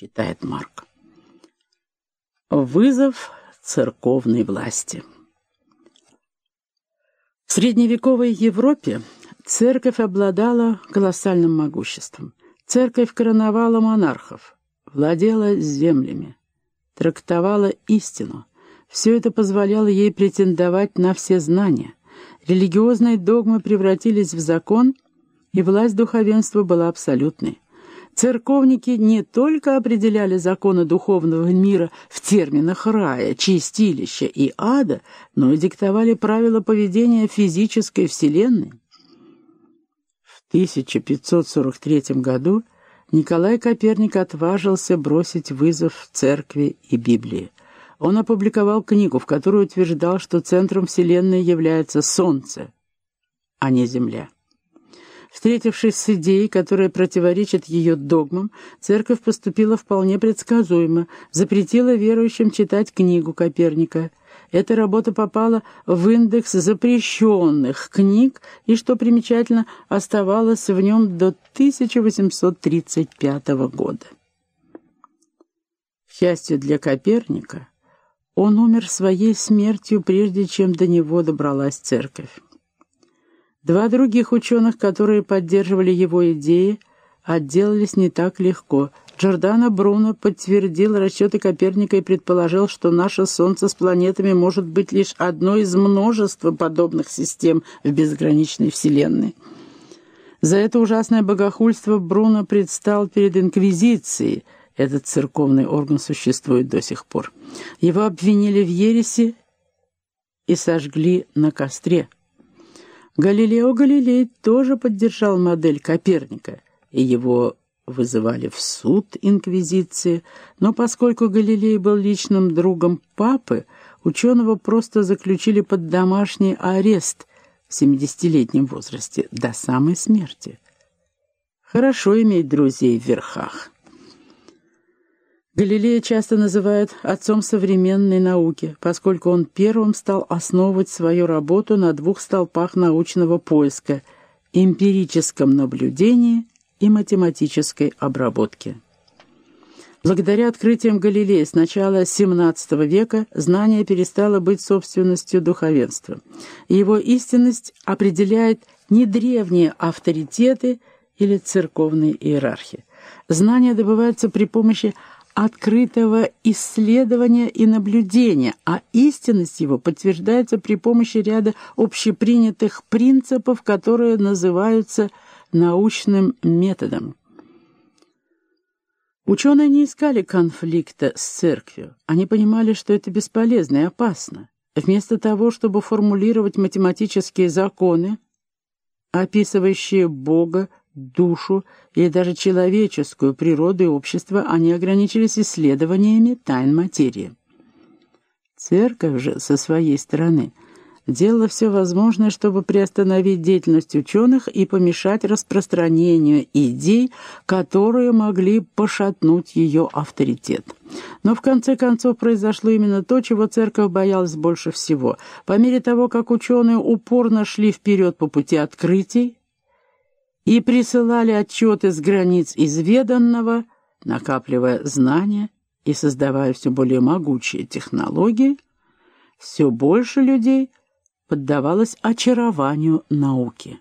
считает Марк. Вызов церковной власти. В средневековой Европе церковь обладала колоссальным могуществом. Церковь короновала монархов, владела землями, трактовала истину. Все это позволяло ей претендовать на все знания. Религиозные догмы превратились в закон, и власть духовенства была абсолютной. Церковники не только определяли законы духовного мира в терминах рая, чистилища и ада, но и диктовали правила поведения физической вселенной. В 1543 году Николай Коперник отважился бросить вызов церкви и Библии. Он опубликовал книгу, в которой утверждал, что центром Вселенной является Солнце, а не Земля. Встретившись с идеей, которая противоречит ее догмам, церковь поступила вполне предсказуемо, запретила верующим читать книгу Коперника. Эта работа попала в индекс запрещенных книг и, что примечательно, оставалась в нем до 1835 года. К счастью для Коперника, он умер своей смертью, прежде чем до него добралась церковь. Два других ученых, которые поддерживали его идеи, отделались не так легко. Джордано Бруно подтвердил расчеты Коперника и предположил, что наше Солнце с планетами может быть лишь одной из множества подобных систем в безграничной Вселенной. За это ужасное богохульство Бруно предстал перед Инквизицией. Этот церковный орган существует до сих пор. Его обвинили в ереси и сожгли на костре. Галилео Галилей тоже поддержал модель Коперника, и его вызывали в суд инквизиции, но поскольку Галилей был личным другом папы, ученого просто заключили под домашний арест в 70-летнем возрасте до самой смерти. Хорошо иметь друзей в верхах. Галилея часто называют отцом современной науки, поскольку он первым стал основывать свою работу на двух столпах научного поиска – эмпирическом наблюдении и математической обработке. Благодаря открытиям Галилея с начала XVII века знание перестало быть собственностью духовенства. Его истинность определяет не древние авторитеты или церковные иерархи. Знания добываются при помощи открытого исследования и наблюдения, а истинность его подтверждается при помощи ряда общепринятых принципов, которые называются научным методом. Ученые не искали конфликта с церковью. Они понимали, что это бесполезно и опасно. Вместо того, чтобы формулировать математические законы, описывающие Бога, душу или даже человеческую природу и общество, они ограничились исследованиями тайн материи. Церковь же, со своей стороны, делала все возможное, чтобы приостановить деятельность ученых и помешать распространению идей, которые могли пошатнуть ее авторитет. Но в конце концов произошло именно то, чего церковь боялась больше всего. По мере того, как ученые упорно шли вперед по пути открытий, и присылали отчеты с границ изведанного, накапливая знания и создавая все более могучие технологии, все больше людей поддавалось очарованию науки.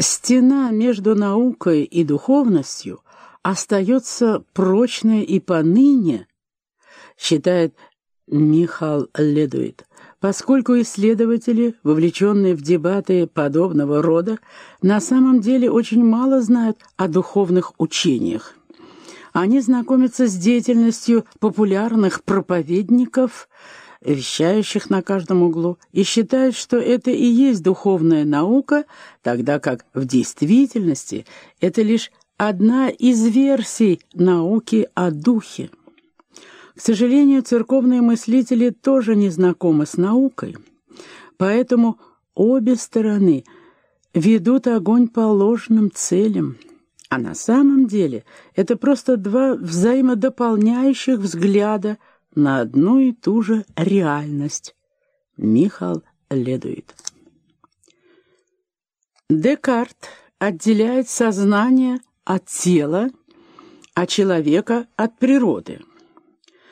Стена между наукой и духовностью остается прочной и поныне, считает Михаил Ледуит, поскольку исследователи, вовлеченные в дебаты подобного рода, на самом деле очень мало знают о духовных учениях. Они знакомятся с деятельностью популярных проповедников, вещающих на каждом углу, и считают, что это и есть духовная наука, тогда как в действительности это лишь одна из версий науки о духе. К сожалению, церковные мыслители тоже не знакомы с наукой, поэтому обе стороны ведут огонь по ложным целям, а на самом деле это просто два взаимодополняющих взгляда на одну и ту же реальность. Михал Ледуит Декарт отделяет сознание от тела а человека от природы.